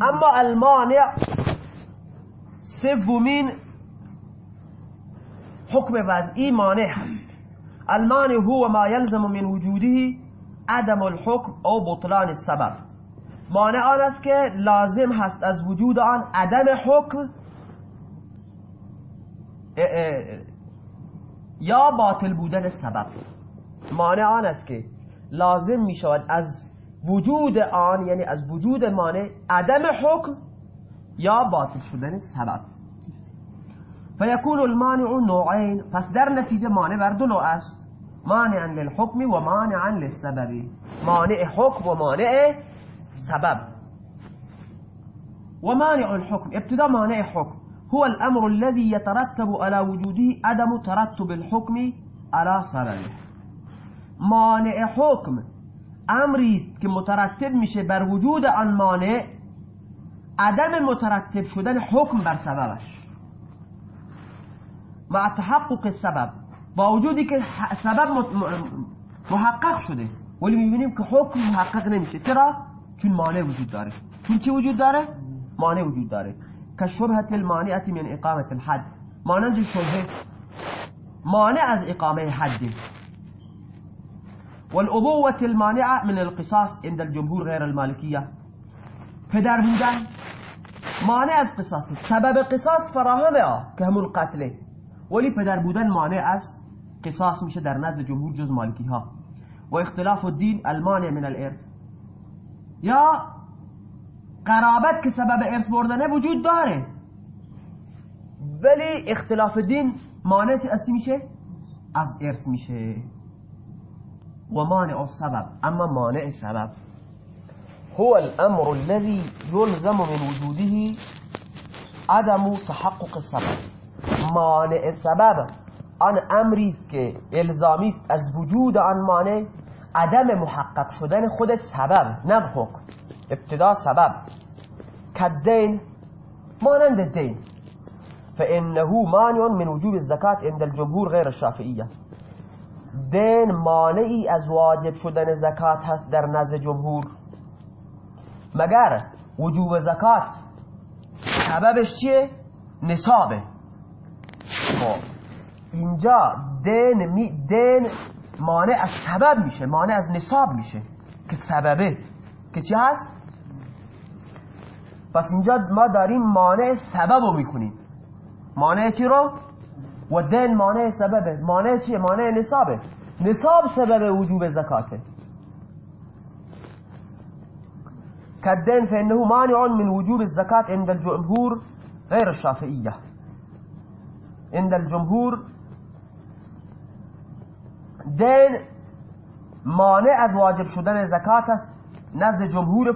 اما المانع سومین حکم وضعی مانع هست المانع هو ما يلزم من وجوده عدم الحكم او بطلان السبب مانع آن است که لازم هست از وجود آن عدم حکم یا باطل بودن سبب. مانع آن است که لازم می شود از وجود آن یعنی از وجود مانع عدم حکم یا باطل شدن سبب. فیکون المانع نوعین پس در نتیجه مانع بر دو نوع است. مانعا للحکم و مانعا للسبب. مانع حکم و مانع سبب. ومانع الحكم ابتداء مانع حكم هو الأمر الذي يترتب على وجوده عدم ترتب الحكم على سببه. مانع حكم امری است که مترتب میشه بر وجود آن مانع عدم مترتب شدن حکم بر سببش. مع تحقق سبب با وجودی که سبب محقق شده ولی می‌بینیم که حکم محقق نمیشه. چرا؟ چون مانع وجود داره. چون چی وجود داره؟ مانع وجود داره. که شبهت المانعت من اقامت الحد. مانند شبه مانع از اقامه حد. والأبوة المانعة من القصاص عند الجمهور غير المالكية. پدر بودن مانع از قصاص. سبب قصاص فراهمه که همون قتله ولی پدر بودن مانع از قصاص میشه در نزد جمهور جز مالکی ها و اختلاف الدین المانع من الارث. یا قرابت که سبب ارث بردنه وجود داره. ولی اختلاف دین مانع از میشه؟ از ارث میشه. و مانع السبب. أما مانع سبب هو الأمر الذي يلزم من وجوده عدم تحقق السبب. مانع سبب آن امری که إلزامی است از وجود آن مانع عدم محقق شدن خود سبب نه حکم. ابتدا سبب. کدین مانند دین فإنه مانع من وجوب الزکات عند الجمهور غیر الشافعیة. دین مانعی از واجب شدن زکات هست در نزد جمهور مگر وجوب زکات سببش چیه؟ نصابه خب اینجا دین, می دین مانع از سبب میشه مانع از نصاب میشه که سببه که چی هست؟ پس اینجا ما داریم مانع سبب رو می‌کنیم مانع چی رو؟ و دین مانع سببه. مانع چیه؟ مانع نصابه. نصاب سبب وجوب زکاته. كالدين فإنه مانع من وجوب الزكاة عند الجمهور غير الشافعية عند الجمهور دین مانع از واجب شدن زکات است نزد جمهور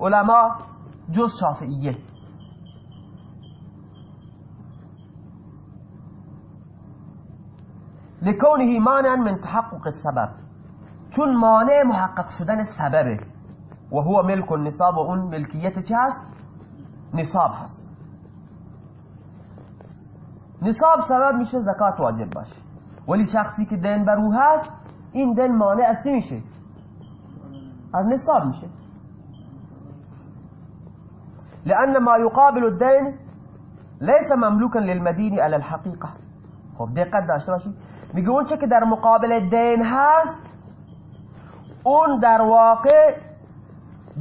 علما جز شافعیه. لکونه مانعا من تحقق السبب. چون مانع محقق شدن سببه و هو ملک النصاب و اون ملکیت چه هست؟ نصاب هست. نصاب سبب میشه زکات واجب باشه. ولی شخصی که دین بر أو هست این دین مانع از میشه؟ از نصاب میشه. لأن ما يقابل الدين ليس مملوكا للمدين على الحقيقة. خب دقت داشته باشید. میگه اون چه که در مقابل دین هست اون در واقع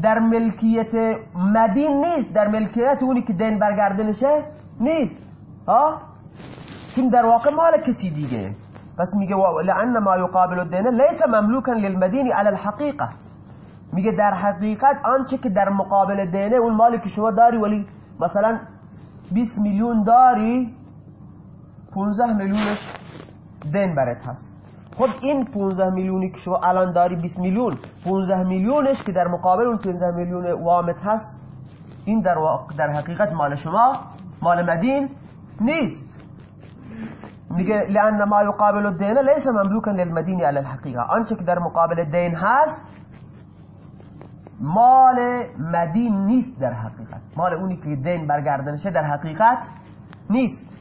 در ملکیت مدین نیست. در ملکیت اونی که دین برگردنشه نیست. ها؟ چون در واقع مال کسی دیگه. پس میگه لان ما یقابل الدین لیس مملوکا للمدین على الحقیقه میگه در حقیقت آنچه که در مقابل دینه اون مالی که شما داری ولی مثلا 20 میلیون داری 15 میلیونش دین برات هست. خب این 15 میلیونی که شما الان داری 20 میلیون 15 میلیونش که در مقابل اون 15 میلیون وامت هست این در, در حقیقت مال شما مال مدین نیست. میگه لان ما يقابل الدين ليس مملوكا للمدين على الحقيقه آنچه که در مقابل دین هست مال مدین نیست در حقیقت. مال اونی که دین برگردنشه در حقیقت نیست.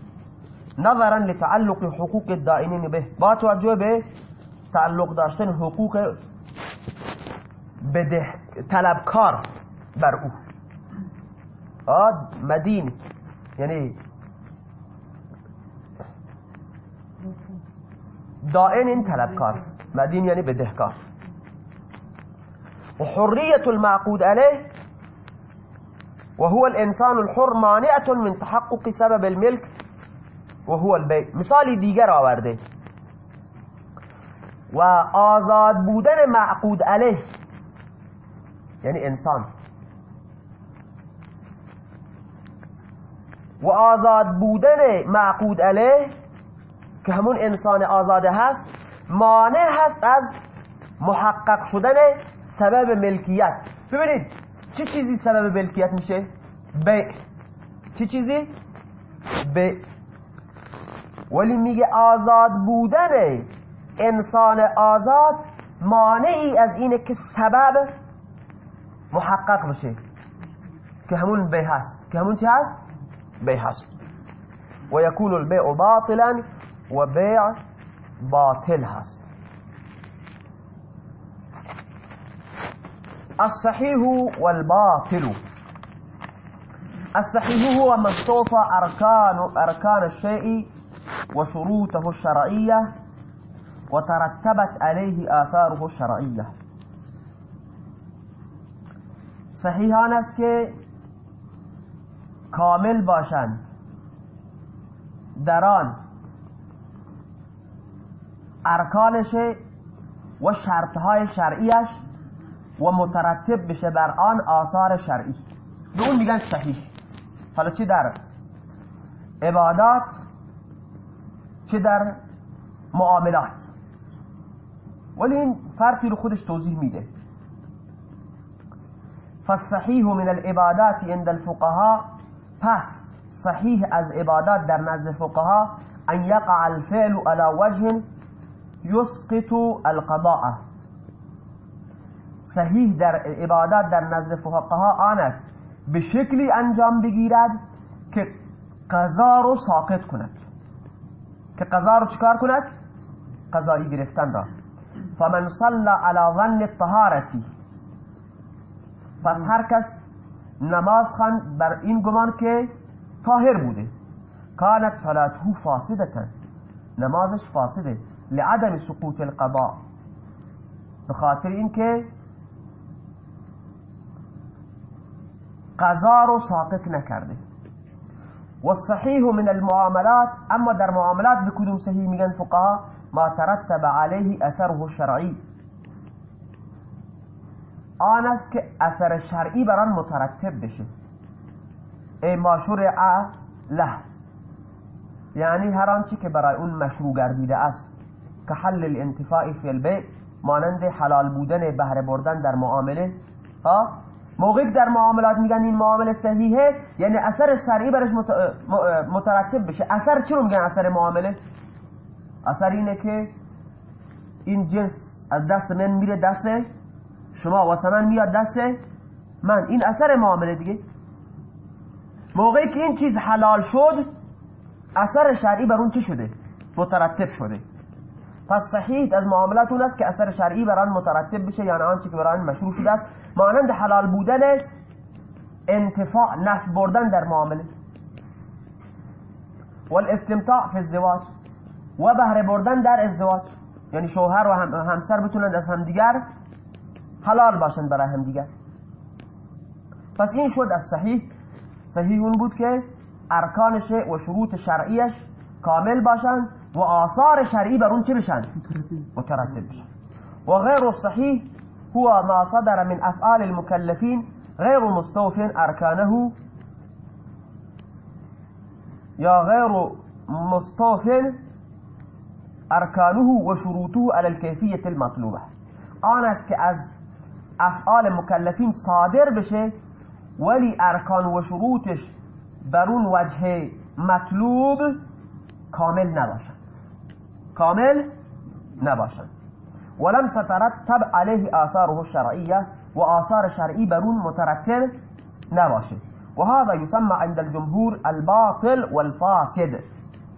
نظرا لتعلق حقوق الدائنین به. با توجه به تعلق داشتن حقوق بده طلبکار بر أو. مدین یعنی دائن این طلبکار. مدین یعنی بدهکار. وحرية المعقود عليه وهو الإنسان الحر مانعة من تحقق سبب الملك وهو البيع مثالی دیگر آورده. و آزاد بودن معقود علیه. یعنی انسان. و آزاد بودن معقود علیه که همون انسان آزاده هست مانع هست از محقق شدن سبب ملکیت. ببینید چه چیزی سبب ملکیت میشه؟ بیع. چه چیزی؟ بیع. ولی میگه آزاد بودن انسان آزاد مانعی از اینه که سبب محقق بشه. که همون بیع هست. که همون چی هست؟ بیع هست. و یکون البیع باطلا و بیع باطل هست. الصحيح والباطل الصحيح هو ما استوفى أركان, أركان الشيء وشروطه الشرعية وترتبت عليه آثاره الشرعية. صحیحان است که کامل باشند. در آن ارکانش و شرطهای شرعیش و مترتب بشه بر آن آثار شرعی. به اون میگن صحیح. حالا چه در عبادات؟ چه در معاملات. ولی این فرقی رو خودش توضیح میده. فالصحیح من العبادات عند الفقهاء پس صحیح از عبادات در نزد فقها ان یقع الفعل على وجه يسقط القضاء. صحیح در عبادات در نزد فقها آن است به شکلی انجام بگیرد که قضا رو ساقط کند. که قضا رو چکار کند؟ قضایی گرفتن را. فمن صلى على ظن الطهارتی پس هر کس نماز خواند بر این گمان که طاهر بوده. کانت صلاته فاسدتا نمازش فاسده. لعدم سقوط القضاء. به خاطر اینکه قضا رو ساقط نکرده. و صحیح من المعاملات أما در معاملات به کدوم صحیح فقها ما ترتب علیه أثره شرعی آن است که اثر شرعی بر آن مترتب بشه. ای ما شرع له یعنی هر آنچه که برای اون مشروع گردیده است. که حل الانتفاع فی البیع مانند حلال بودن بهره بردن در معامله. ها؟ موقعی در معاملات میگن این معامله صحیحه یعنی اثر شرعی برش مترتب بشه. اثر چی رو میگن اثر معامله؟ اثر اینه که این جنس از دست من میره دست شما و من میاد دست من. این اثر معامله دیگه. موقعی که این چیز حلال شد اثر شرعی بر اون چی شده؟ مترتب شده. پس صحیح از معاملات اون است که اثر شرعی بر آن مترتب بشه یعنی آنچه که بر آن مشروع شده است. مانند حلال بودن انتفاع نفع بردن در معامله. والاستمتاع فی الزواج. و بهره بردن در ازدواج. یعنی شوهر و همسر بتونند از همدیگر حلال باشند برای همدیگر. پس این شد از صحیح. صحیح اون بود که ارکانش و شروط شرعیش کامل باشند و آثار شرعی بر اون چه بشن مترتب بشن و غیر صحیح هو ما صدر من أفعال المكلفين غير مستوف أركانه. یا غیر مستوف ارکانه و شروطه على الكيفية المطلوبة. آن است که از أفعال مکلفین صادر بشه ولی ارکان و شروطش بر اون وجه مطلوب کامل نباشد کامل نباشد. ولم تترتب عليه آثاره الشرعية و آثار شرعی بر اون مترتب نباشه و هذا يسمى عند الجمهور الباطل والفاسد.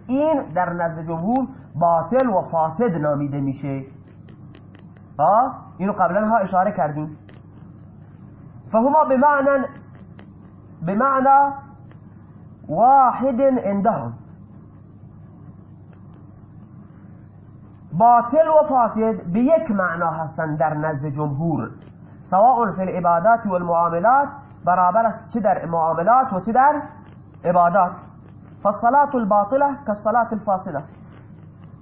این در نزد جمهور باطل و فاسد نامیده میشه. ها اینو قبلا ها اشاره کردیم. فهما بمعنى بمعنى واحد عندهم. باطل و فاسد به یک معنا هستند در نزد جمهور. سواء فی العبادات و المعاملات برابر است چه در معاملات و چه در عبادات. فالصلاة الباطلة كالصلاة الفاسدة.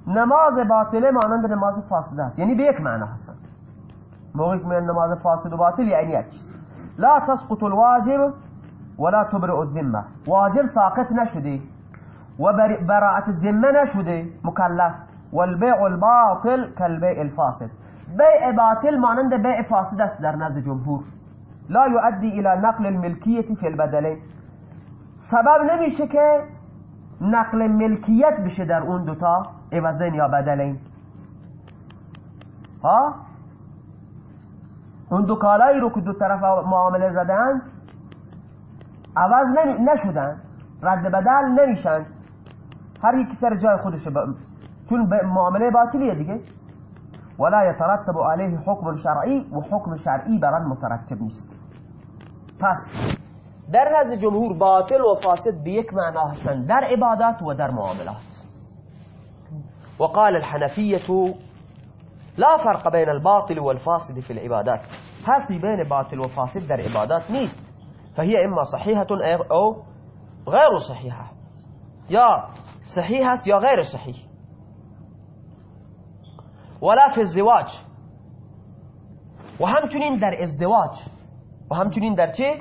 نماز باطله مانند نماز فاسده است. یعنی به یک معنا هستند موقعی که نماز فاسد و باطل یعنی یک لا تسقط الواجب ولا تبرئ الذمة. واجب ساقط نشده و براعت الذمة نشده مکلف. والبيع الباطل كالبيع الفاسد. بيع باطل مانند بيع فاسد است در نزد جمهور. لا يؤدي الى نقل الملكیت في البدلين. سبب نمیشه که نقل ملکیت بشه در اون دوتا عوضین یا بدلین. ها؟ اون دو کالایی رو که دو طرف معامله زدن عوض نشدن. رد بدل نمیشن. هر یکی سر جای خودشه چون معاملة باطلیه دیگه ولا يترتب عليه حكم شرعی و حکم شرعی بر مترتب نیست پس در نزد جمهور باطل و فاسد به یک معنا هستند در عبادات و در معاملات. وقال الحنفية لا فرق بين الباطل والفاسد في العبادات. فرقی بين باطل و فاسد در عبادات نیست فهي إما صحيحة أو غير صحيحة. یا صحيح است یا غیر صحیح ولا في الزواج. و همچنین در ازدواج. و همچنین در چه؟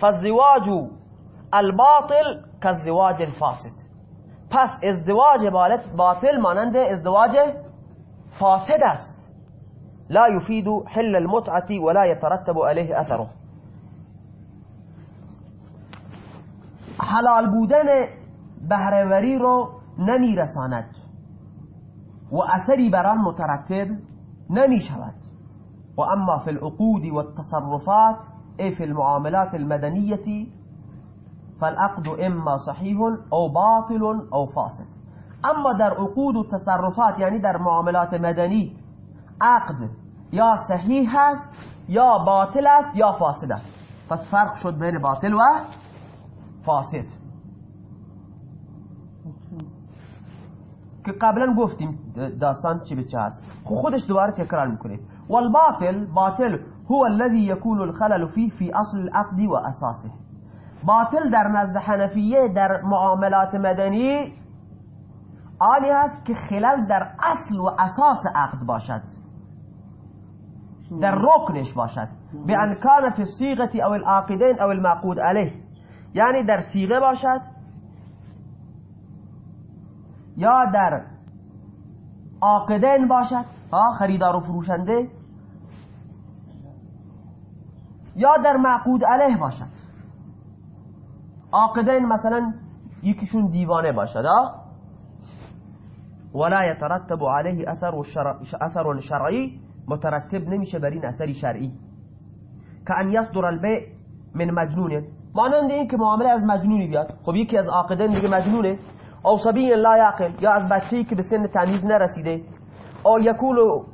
فالزواج الباطل كالزواج الفاسد. پس ازدواج باطل مانند ازدواج فاسد است. لا يفيد حل المتعة ولا يترتب عليه أثره. حلال بودن بهرهوری رو نمیرساند. و اثری بر آن مترتب نمی شود و اما فی العقود و التصرفات ای فی المعاملات المدنیة فالعقد إما صحیح أو باطل أو فاسد. أما در عقود و تصرفات یعنی در معاملات مدنی عقد یا صحیح هست یا باطل است یا فاسد است. پس فرق شد بین باطل و فاسد. که قبلا گفتیم داستان چی به چه هست. خودش دوباره تکرار میکنه. والباطل باطل هو الذي يكون الخلل فيه في اصل العقد و اساسه. باطل در نزد حنفیه در معاملات مدنی آنی هست که خلل در اصل و أساس عقد باشد. در رکنش باشد. به کان فی الصیغة أو العاقدین أو المعقود علیه. یعنی در سیغه باشد. یا در عاقدین باشد. ها خریدار و فروشنده. یا در معقود علیه باشد. عاقدین مثلا یکیشون دیوانه باشد ها. ولا يترتب عليه اثر اثر شرعی مترتب نمیشه بر این اثری شرعی. که ان یصدر البيع من مجنون. مانند این که معامله از مجنونی بیاد. خب یکی از عاقدین دیگه مجنونه. او صبی لا یعقل یا از بچه‌ای که به سن تمیز نرسیده. او یکولو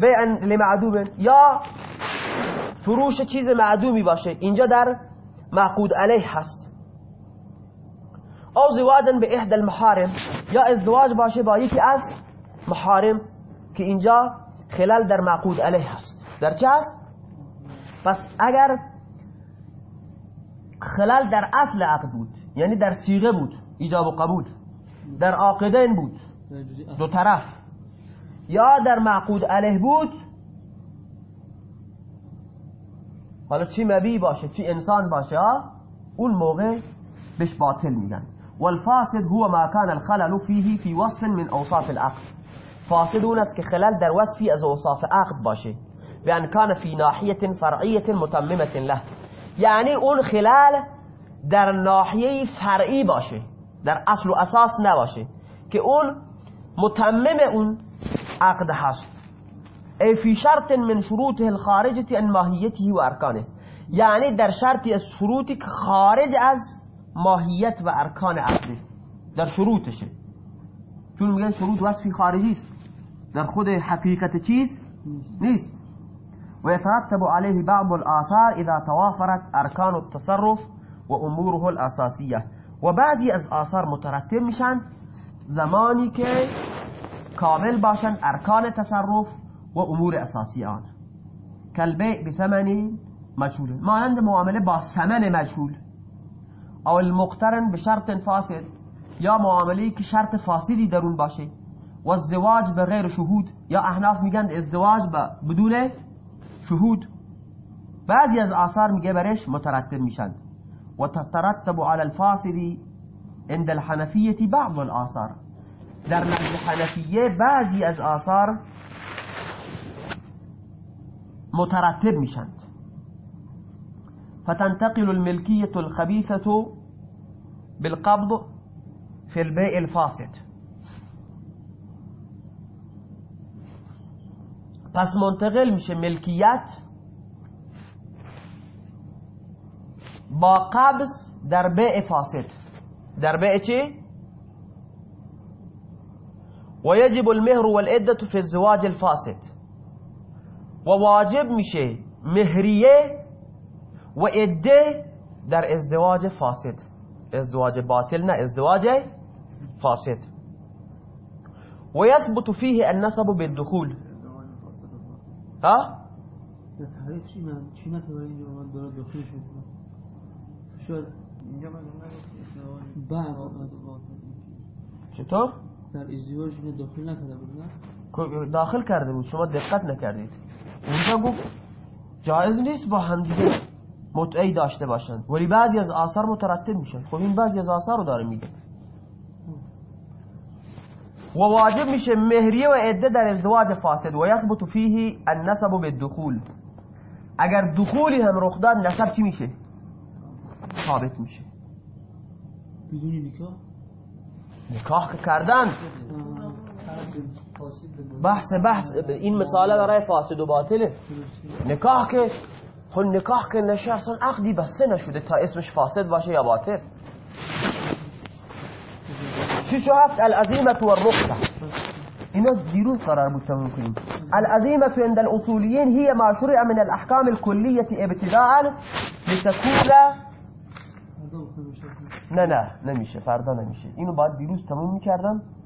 بیعا لمعدوم یا فروش چیز معدومی باشه. اینجا در معقود علیه هست. او زواجا به احد المحارم یا ازدواج باشه با یکی از محارم که اینجا خلال در معقود علیه هست. در چه هست؟ پس اگر خلال در اصل عقد بود یعنی در سیغه بود ایجاب و قبول. در عاقدین بود. دو طرف. یا در معقود علیه بود حالا چی مبی باشه چی انسان باشه اون موقع بهش باطل میگن. والفاسد هو ما كان الخلل فيه في وصف من اوصاف العقد. فاسد اون است که خلل در وصفی از اوصاف عقد باشه. بان كان في ناحیة فرعیة متممة له. یعنی اون خلال در ناحیه فرعی باشه. در اصل و اساس نباشه که اون متمم اون عقد هست ای فی شرط من شروطه الخارجه عن ماهیته و ارکانه. یعنی در شرطی از شروطی که خارج از ماهیت و ارکان عقده در شروطشه. چون میگن شروط وصفی خارجی است. در خود حقیقت چیز نیست. ويترتب عليه بعض الآثار إذا توافرت أركان التصرف وأموره الأساسية وبعضی از آثار مترتب میشن زمانی که کامل باشن ارکان تصرف و امور اساسی آن. کلبه بثمن مجهول. مانند معامله با ثمن مجهول. او المقترن به شرط فاسد یا معامله که شرط فاسدی درون باشه و ازدواج به غیر شهود. یا احناف میگن ازدواج بدون شهود. بعضی از آثار میگه برش مترتب میشند و تترتب على الفاسد عند الحنفیه بعض الآثار. در نزد حنفیه بعضی از آثار مترتب میشند. فتنتقل الملكية الخبيثة بالقبض في البيع الفاسد. پس منتقل میشه ملکیت با قبض در بیع فاسد. در بیع چی؟ ويجب المهر والعدة في الزواج الفاسد. وواجب میشه مهریه و عده در ازدواج فاسد. ازدواج باطل نه ازدواج فاسد. ويثبت فيه النسب بالدخول. ها؟ نگفتم بعد چطور؟ در ازدواج اینو داخل نکرده بود نه؟ داخل کرده بود. شما دقت نکردید. اونجا گفت جایز نیست با همدیگه متعی داشته باشند ولی بعضی از آثار مترتب میشن. خب این بعضی از آثار رو داره میگه. و واجب میشه مهریه و عده در ازدواج فاسد. و یثبت فیه النسب بالدخول. اگر دخولی هم رخ داد نسب چی میشه؟ ثابت میشه. بدون نکاح؟ نکاح که کردن. بحث بحث این مثاله برای فاسد و باطله. نکاح که خب نکاح که نشه اصلا عقدی بسته نشده تا اسمش فاسد باشه یا باطل. شش و هفت العزیمت و الرخصة. اینا دیروز قرار بود تموم کنیم. العزیمت عند الاصوليين هي ما شرع من الاحكام الكلية ابتداء لتكون نه نه نمیشه فردا نمیشه. اینو باید دیروز تموم می‌کردم.